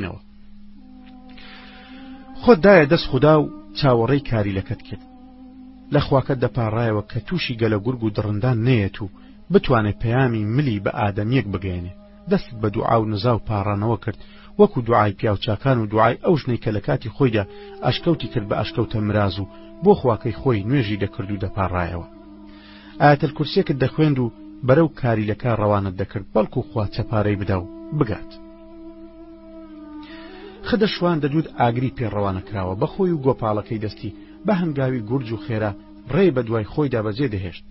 نەوە خۆت دایە دەست خودا و چاوەڕێی کاریلەکەت کرد لە خواکەت دەپاڕایەوە کە تووشی گەلە گورگ و دڕندان نەیەت و بتوانێت پەیامی ملی بە ئادەمیەک بگەێنێ دەستت بە دوعا و نزا و پاڕانەوە کرد وەکو دوعای پیاوچکان و دوعای ئەو ژنەی کە لە کاتی خۆیدا ئەشکەوتی کرد بە ئەشکەوتە مراز و بۆ خواکەی خۆی نوێژی دەکرد و دەپاڕایەوە ئاتل کورسێکت دەخوێند و بەرەو کاریلەکە ڕەوانت دەکرد بەڵکو خوا چەپارەی بدا و بگات خدە شوان دەدووت ئاگری پێ ڕەوانە کراوە بە خۆی و گۆپاڵەکەی دەستی بە هەنگاوی گورج و خێرا ڕێ بە دوای خۆیدا بەجێ دەهێشت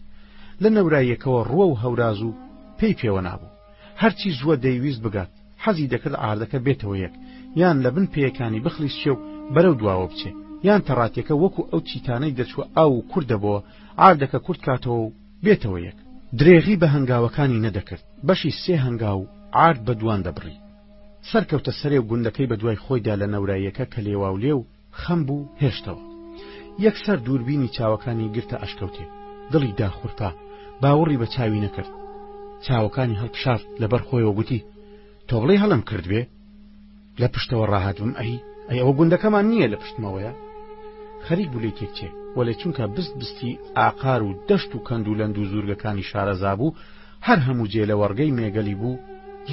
لە نەوراییەکەوە ڕووە و هەوراز و پێی پێوە نابوو هەرچی زووە دەیویست بگات حەزی دەکرد ئاردەکە بێتەوە یەک یان لە بن پێیەکانی بخلیس شێ و بەرەو دواوە بچێ یان تەڕاتەکە وەکو ئەو چیتانەی دەچوە ئاو و کوردەبەوە ئاردەکە کورت کاتەوە و بێتەوە یەک. درێغی بە هەنگاوەکانی نەدەکرد، بەشی سێ هەنگاو عارد بە دووان دەبڕی. سەرکەوتە سەرێ و گوندەکەی بە دوای خۆیدا لە نەوراییەکە کە لێواولێو خەم بوو، هێشتەوە. یەکسەر دووربینی چاوەکانی گرتە ئەشکەوتێ. دڵی داخورپا. باوڕی بە چاوی نەکرد. چاوەکانی هەڵپشارد لەبەر خۆیەوە گوتی، تۆ بڵێی هەڵەم کردبێ؟ لە پشتەوە ڕاهاتبم ئەی ئەی ئەوە گوندەکەمان نییە لە پشتمەوەیە خەریک بوو لێ تێکچێ وەێ چونکە بست بستی ئاقار و دەشت و کەند و لەند و زورگەکانی شارەزا بوو هەر هەموو جێ لە وەڕگەی مێگەلی بوو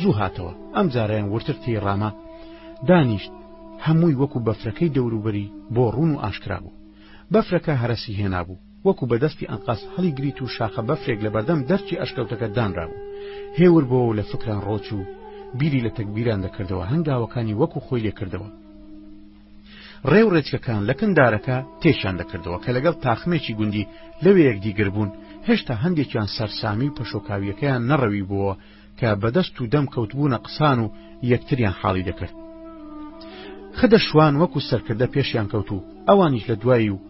زوو هاتەوە ئەم جارەیان ورتر تێی ڕامە دانیشت هەمووی وەکو بەفرەکەی دەوروبەری بۆ ڕوون و ئاشکرا بوو بەفرەکە هەرسی هێنا بوو وەکو بە دەستی ئەنقەست هەڵیگریت و شاخە بەفرێک لە بەردەم دەرچی ئەشکەوتەکە دانرابوو هێور بۆ و لە فکران ڕۆچوو بیری لە تەکبیران دەکردەوە هەنگاوەکانی وەکو خۆی لێکردەوە ڕێو ڕێچکەکان لە کندارەکە تێشان دەکردەوە کە لەگەڵ تاخمێکی گوندی لەوێ یەکدیگر بوون هێشتا هەندێکیان سەرسامی و پەشۆکاویەکەیان نەڕەوی بووە کە بەدەست و دەم کەوتبوونە قسان و یەکتریان حاڵی دەکرد خدە شوان وەکو سەرکردە پێشیان کەوت و ئەوانیش لە دوایی و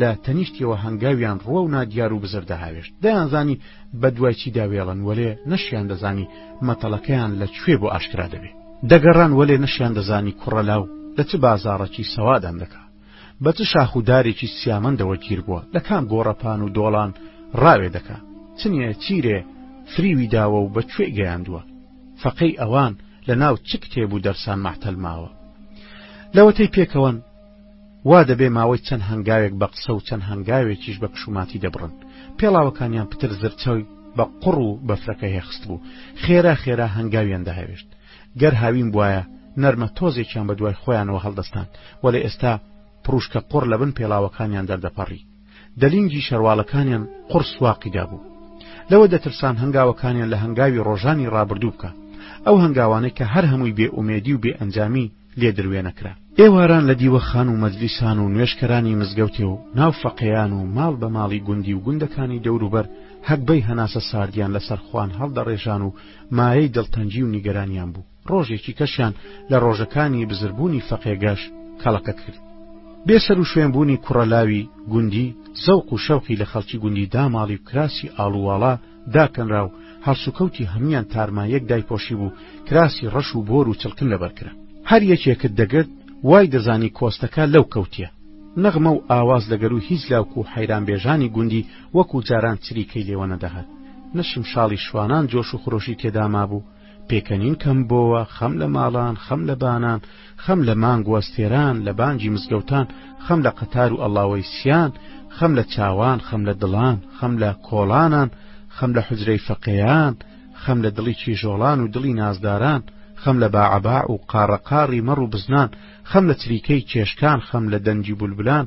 لە تەنیشتیەوە هەنگاویان ڕوە و نادیار و بزر دەهاوێشت دەیانزانی بە دوای چی داوێڵن وەلێ نەشیان دەزانی مەتەڵەکەیان لە کوێ بۆ ئاشکرا دەبێت دەگەڕان وەلێ نەشیان دەزانی کوڕەلاو لە چ بازاڕەکی سەوادان دەکا بە چ شاخ و دارێکی سیامەندەوە گیر بووە، لە کام گۆڕەپان و دۆڵان ڕاوێ دەکا، چ نێچیرێ فریوی داوە و بە کوێی گەیاندووە، فەقێی ئەوان لە ناو چ کتێب و دەرسان مەعتەل ماوە. لەوەتەی پێکەوەن، وا دەبێ ماوەی چەند هەنگاوێک بە قسە و چەند هەنگاوێکیش بە کشوماتی دەبڕن. پێڵاوەکانیان پتر زرچەی بە قوڕ و بەفرەکە هێخستبوو، خێرا خێرا هەنگاویان دەهاوێشت. گەر هاوین بوایە نەرمە تۆزێکیان بە دوای خۆیانەوە هەڵدەستان وەلێ ئێستا پڕوشکە قوڕ لە بن پێڵاوەکانیان دەردەپەڕی دەلینگی شەرواڵەکانیان قوڕ سواقی دابوو لەوە دەترسان هەنگاوەکانیان لە هەنگاوی ڕۆژانی ڕابردوو بکە ئەو هەنگاوانەی کە هەر هەمووی بێ ئومێدی و بێ ئەنجامی لێ دروێنە کرا ئێواران لە دیوەخان و مەجلیسان و نوێشکەرانی مزگەوتێ و ناو فەقێیان و ماڵ بە ماڵی گوندی و گوندەکانی دەوروبەر هەگبەی هەناسە ساردیان لەسەر خوان هەڵدەڕێژان و مایەی دڵتەنگی و نیگەرانیان بوو ڕۆژێکی کەشیان لە ڕۆژەکانی بزربوونی فەقێگەش کەڵەکە کرد بێ سەر و شوێن بوونی کوڕەلاوی گوندی زەوق و شەوقی لە خەڵکی گوندی داماڵی و کراسی ئاڵوواڵا داکەنرا و هەڵسوکەوتی هەموویان تارماییەک دایپۆشیبوو، کراسی ڕەش و بۆر و چڵکن لەبەر کرا. هەر یەکێکت دەگرت وای دەزانی کۆستەکە لەو کەوتییە. نەغمە و ئاواز لە گەرووی هیچ لاوک و حەیرانبێژانی گوندی وەکوو جاران چریکەی لێوە نەدەهات، نە شمشاڵی شوانان جۆش و خرۆشی تێدا مابوو، پێکەنین کەم بۆوە، خەم لە ماڵان، خەم لە بانان، خەم لە مانگ و ئەستێران، لە بانگی مزگەوتان، خەم لە قەتار و ئەڵاوەیسیان، خەم لە چاوان، خەم لە دڵان، خەم لە کۆڵانان، خەم لە حوجرەی فەقێیان، خەم لە دڵی کیژۆڵان و دڵی نازداران، خەم لە باعەباع و قاڕەقاڕی مەڕ و بزنان، خەم لە چریکەی کێشکان، خەم لە دەنگی بولبولان،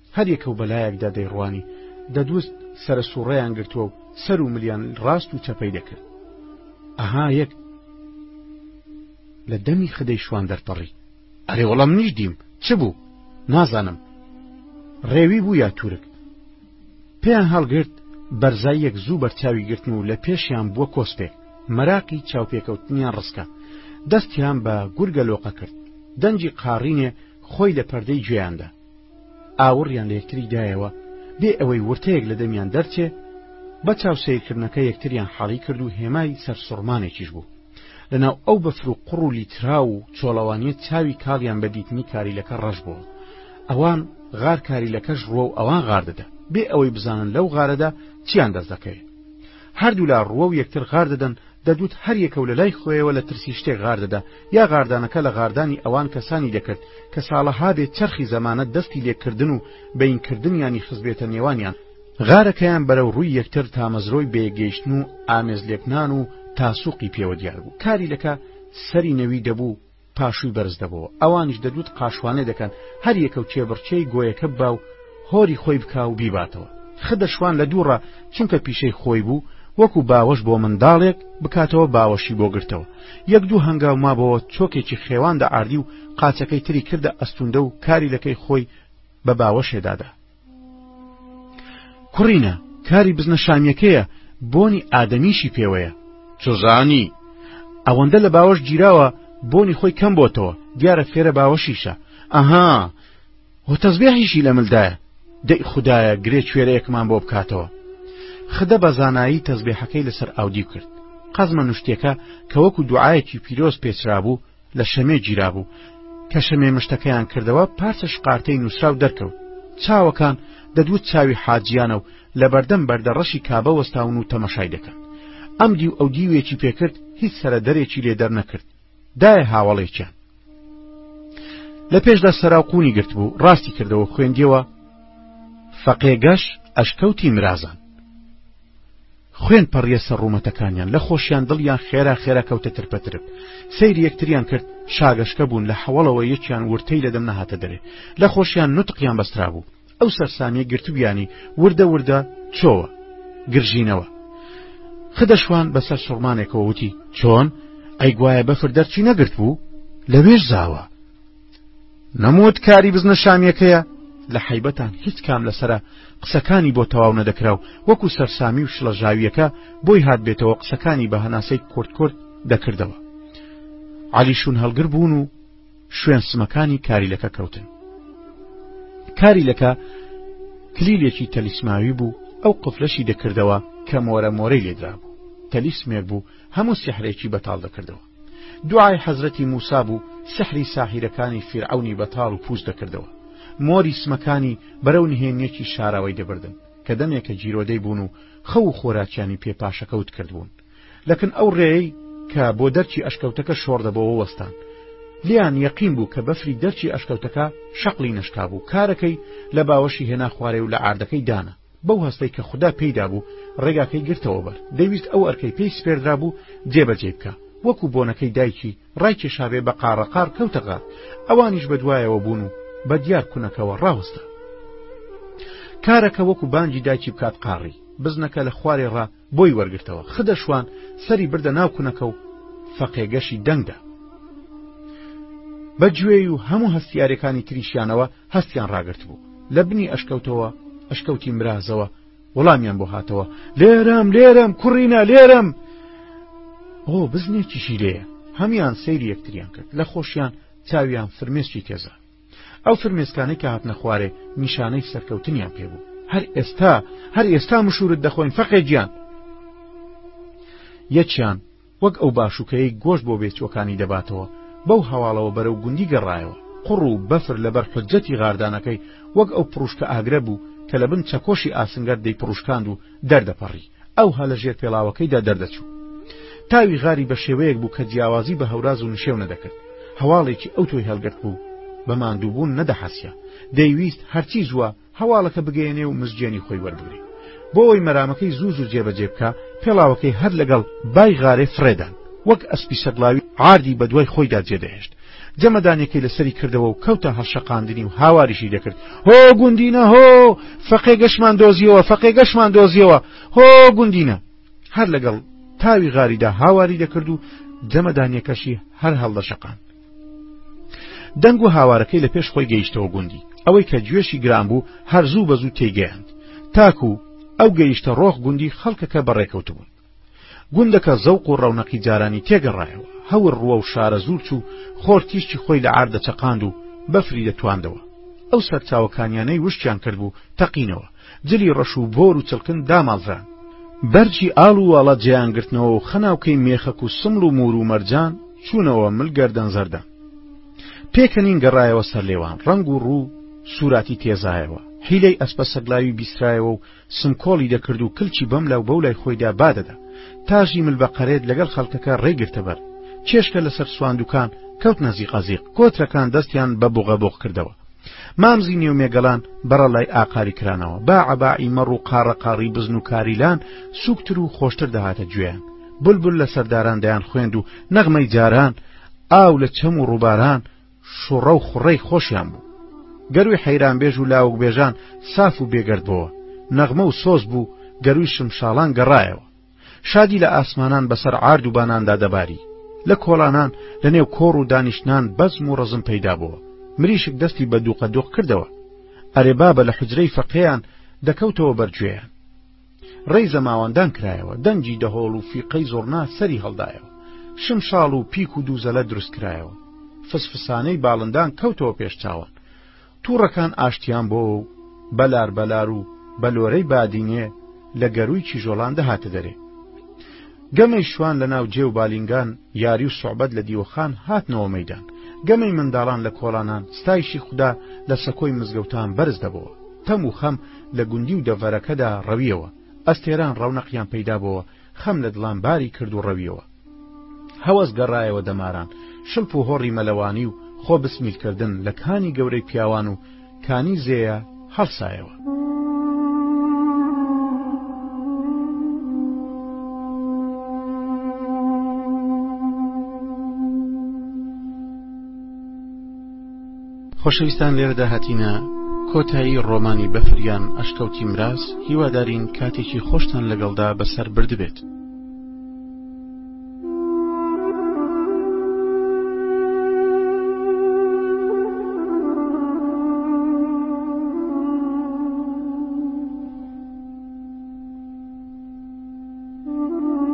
هەریەکەو بەلایەکدا دەیڕوانی، دەدوست سەرە سوڕەیان گرتوە و سەر و ملیان ڕاست و چەپەی دەکرد. ئەها یەک. لە دەمی خدەی شوان دەرپەڕی. ئەرێ وەڵا منیش دیم، چ بوو؟ نازانم. ڕێوی بوو یا تورک. پێیان هەڵگرت، بەرزاییەک زوو بەرچاوی گرتن و لە پێشیان بووە کۆسپێک، مەراقی چاوپێکەوتنیان ڕسکا، دەستیان بە گورگە لۆقە کرد، دەنگی قاڕینێ خۆی لە پەردەی گوێیاندا. ئاوڕیان لە یەکتری دایەوە بێ ئەوەی ورتەیەک لە دەمیان دەرچێ بە چاو سەیرکردنەکە یەکتریان حاڵی کرد و هێمای سەرسوڕمانێکیش بوو لەناو ئەو بەفر و قوڕ و لیترا و چۆڵەوانیە چاوی کاڵیان بە دیتنی کاریلەکە ڕەش بووە ئەوان غار کاریلەکەش ڕوە و ئەوان غار دەدا بێ ئەوەی بزانن لەو غارەدا چیان دەست دەکەوێت هەردوولا ڕوە و یەکتر غار دەدەن دەدوت هەر یەکە و لە لای خۆیەوە لە ترسی شتێک غار دەدا یا غاردانەکە لە غاردانی ئەوان کەسانی دەکرد کە ساڵەها بێ چەرخی زەمانەت دەستی لێکردن و بەین کردنیانی خزبێتە نێوانیان، غارەکەیان بەرەو ڕووی یەکتر تامەزرۆی بەیەک گەیشتن و ئامێز لێکنان و تاسوقی پێوە دیار بوو کاری لەکە سەری نەوی دەبوو پاشووی بەرز دەبۆوە ئەوانیش دەدوت قاشوانێ دەکەن هەر یەکەو کێبڕکێی گۆیەکە ببا و هۆری خۆی بکا و بیباتەوە. خدر شوان لە دوو ڕا چونکە پیشەی خۆی بوو وەکو باوەش بۆ منداڵێک بکاتەوە باوەشی بۆ گرتەوە یەک دوو هەنگاو مابۆوە چۆکێکی خێوان دەئاردی و قاچەکەی تری کردە ئەستوندە و کاریلەکەی خۆی بە باوەشێ دادا کوڕینە کاری بزنە شامیەکەیە بۆنی ئادەمیشی پێوەیە چزانی ئەوەندە لە باوەش گیراوە بۆنی خۆی کەم بۆتەوە دیارە فێرە باوەشیشە ئەها و تەزبێحیشی لە ملدایە دەی خودایە گرێ کوێرەیەکمان بۆ بکاتەوە خدە بە زانایی تەزبێحەکەی لەسەر ئاودیو کرد قەزمە نوشتێکە کە وەکو دوعاەکی پیرۆز پێچرابوو لە شەمێ گیرابوو کە شەمێ مشتەکەیان کردەوە پارچە شقارتەی نووسرا و دەرکەوت چاوەکان دەدوت چاوی حاجیانە و لە بەردەم بەردە ڕەشی کابە وەستاون و تەمەشای دەکەن ئەم دیو ئەو دیوێکی پێکرد هیچ سەرە دەرێکی لێ دەرنەکرد دایە هاوەڵێکیان لە پێشدا سەراو قوونی گرت بوو ڕاستی کردەوە خوێندیەوە فەقێ گەش ئەشکەوتی مرازان خوێن پەڕیە سەر ڕوومەتەکانیان لە خۆشیان دڵیان خێرا خێرا کەوتە ترپەترب سەیری یەکتریان کرد شاگەشکە بوون لە حەوڵەوە یەکیان ورتەی لەدەم نەهاتە دەرێ لە خۆشیان نوتقیان بەسترا بوو ئەو سەرسامیە گرتبیانی وردە وردە چۆوە گرژینەوە خدەشوان بەسەر سوڕمانێکەوە وتی چۆن ئەیگوایە بەفر دەرچی نەگرت بوو لەوێش زاوە نەموت کاری بزنە شامیەکەیە لە حیبەتان هیچ کام لەسرە قسەکانی بۆ تەواو نەدەکرا و وەکو سەرسامی و شڵەژاویەکە بۆی هاات بێتەوە قسەکانی بە هەناسەی کورتکرد دەکردەوە علیشون هەڵگر بوون و شوێن سمەکانی کاریلەکە کەوتن کاریلەکە کلیلێکی تەلیسماوی بوو ئەو قفلەشی دەکردەوە کە مۆرە مۆرەی لێدرا بوو تەلیسمێک بوو هەموو سحرێکی بەتاڵ دەکردەوە دوعای حەزرەتی موسا بوو سحری ساحیرەکانی فیرعونی بەتاڵ و پوست دەکردەوە مۆری سمەکانی بەرەو نهێنیەکی شاراوەی دەبردن کە دەمێکە جیرۆدەی بوون و خەو و خۆراکیانی پێ پاشەکەوت کردبوون لەکن ئەو ڕێیەی کە بۆ دەرکی ئەشکەوتەکە شۆڕدەبۆوە وەستان لێیان یەقین بوو کە بەفری دەرکی ئەشکەوتەکە شەقڵی نەشکابوو کارەکەی لە باوەشی هێنا خوارێ و لە ئاردەکەی دانا بەو هەستەی کە خوددا پێیدا بوو ڕێگاکەی گرتەوە بەر دەویست ئەو ئەرکەی پێی سپێردرا بوو جێبەجێ بکە وەکو بۆنەکەی دایکی ڕای کێشاوێ بە قاڕەقار کەوتەغار ئەوانیش بەدوایەوە بوون و بە دیار کونەکەوە ڕاوەستا کارەکە وەکو بانگی دایکی بکات قاڕی بزنەکە لە خوارێ ڕا بۆی وەرگرتەوە خدە شوان سەری بردە ناو کونەکە و فەقێگەشی دەنگدا بە گوێی و هەموو هەستیارەکانی تریشیانەوە هەستیان ڕاگررت بوو لە بنی ئەشکەوتەوە ئەشکەوتی مرازەوە وەڵامیان بۆ هاتەوە لێرەم لێرەم کوڕینە لێرەم ئۆ بزنێکیشی لێە هەمان سەیری یەکتریان کرد لە خۆشیان چاویان فرمێسکی تێزە ئەو فرمێسکانەی کە هاتنە خوارێ نیشانەی سەرکەوتنیان پێ بوو هەر ئێستا هەر ئێستا مشورت دەخۆین فەقێ گیان یەکیان وەک ئەو باشوکەیەی گۆشت بۆ بێچوەکانی دەباتەوە بەو هەواڵەوە بەرەو گوندی گەڕایەوە قڕ و بەفر لەبەر حجەتی غاردانەکەی وەک ئەو پڕوشکە ئاگرە بوو کە لە بن چەکۆشی ئاسنگەر دەی پڕوشکاند و دەردەپەڕی ئەوها لە ژێر پێڵاوەکەیدا دەردەچوو. تاوی غاری بە شێوەیەک بوو کە جیاوازی بە هەوراز و نشێو نەدەکرد. هەواڵێکی ئەوتۆی هەڵگرت بوو. بە ماندووبوون نەدەحەسیا. دەیویست هەرچی زووە هەواڵەکە بگەیەنێ و مزجێنی خۆی وەربگرێ. بۆ وەی مەرامەکەی زوو زوو جێبەجێ بکا، پێڵاوەکەی هەر لەگەڵ بای غارێ فڕێدان. وەک ئەسپی سەگڵاوی عاردی بە دوای خۆیدا جێدەهێشت. جەمەدانیەکەی لەسەری کردەوە و کەوتە هەڵشەقاندنی و هاواریشی دەکرد هۆ گوندینە هۆ فەقێ گەشمان دۆزیەوە فەقێ گەشمان دۆزیەوە هۆ گوندینە هەر لەگەڵ تاوی غاریدا هاواری دەکرد و جەمەدانیەکەشی هەر هەڵدەشەقان دەنگ و هاوارەکەی لە پێش خۆی گەیشتەوە گوندی ئەوەی کە گوێشی گران بوو هەرزوو بەزوو تێگەیاند تاکو ئەو گەیشتە ڕۆخ گوندی خەڵکەکە بەڕێکەوتبوون گوندەکە زەوق و ڕەونەقی جارانی تێگەڕایەوە، هەور ڕووە و شارەزوور چوو، خۆر تیشکی خۆی لە عار دەچەقاند و بەفری دەتواندەوە. ئەو سەرچاوە کانیانەی وشکیان کردبوو تەقینەوە، جلی ڕەش و بۆر و چڵکن داماڵران. بەرگی ئاڵ و واڵە جێیان گرتنەوە و خەناوکەی مێخەک و سمڵ و موور و مەرجان چوونەوە مل گەردەن زەردان. پێکەنین گەڕایەوە سەرلێوان، ڕەنگ و ڕوو و سووراتی تێزایەوە، حیلەی ئەسپە سەگلاوی بیسترایەوە و، سمکۆڵی دەکرد و کلکی بەم لاو بەو لای خۆیدا با دەدا. تاژی مل بە قەرێت لەگەڵ خەڵکەکە ڕێی گرتە بەر. چێشکە لەسەر سواندووکان کەوتنە زیقازیق، کۆترەکان دەستیان بە بوغەبوغ کردەوە. مامزی نێو مێگەلان بەڕەڵای ئاقاری کرانەوە. باعەباعی مەڕ و قاڕەقاڕی بزن و کاریلان سووکتر و خۆشتر دەهاتە گوێیان. بولبول لە سەرداران دەیانخوێند و نەغمەی جاران، ئاو لە چەم و ڕووباران، شوڕە و خوڕەی خۆشیان بوو. گەرووی حەیرانبێژ و لاوکبێژان ساف و بێگەرد بۆوە، نەغمە و سۆز بوو، گەرووی شمشاڵان گەڕایەوە. شادی لە ئاسمانان بەسەر عارد و باناندا دەباری. لە کۆڵانان، لە نێو کۆڕ و دانیشتنان بەزم و ڕزم پەیدا بۆوە. مریشک دەستی بە دووقە دووق کردەوە. ئەرێ بابە لە حوجرەی فەقێیان دەکەوتەوە بەر گوێیان. ڕێی زەماوەندان کرایەوە، دەنگی دەهۆڵ و فیقەی زوڕنا سەری هەڵدایەوە، شمشاڵ و پیک و دووزەلە دروست کرایەوە، فسفسانەی باڵندان کەوتەوە پێش چاوان، توڕەکان ئاشتیان بۆوە و بەلار بەلار و بەلۆرەی بادینێ لە گەرووی کیژۆڵان دەهاتە دەرێ. گەمەی شوان لە ناو جێ و بالینگان یاری و سوعبەت لە دیوەخان هاتنەوە مەیدان، گەمەی منداڵان لە کۆڵانان ستایشی خودا لە سەکۆی مزگەوتان بەرز دەبۆوە، تەم و خەم لە گوندی و دەڤەرەکەدا ڕەویەوە ئەستێران ڕەونەقیان پەیدابۆوە خەم لە دڵان باری کرد و ڕەویەوە هەوەس گەڕایەوە دەماران شڵپ و هۆڕی مەلەوانی و خۆ بسمیلکردن لە کانی گەورەی پیاوان و کانی زێە هەڵسایەوە. خۆشەویستان لێرەدا هاتینە کۆتایی ڕۆمانی بەفر یان ئەشکەوتی مراز هیوادارین کاتێکی خۆشتان لەگەڵدا بەسەر بردبێت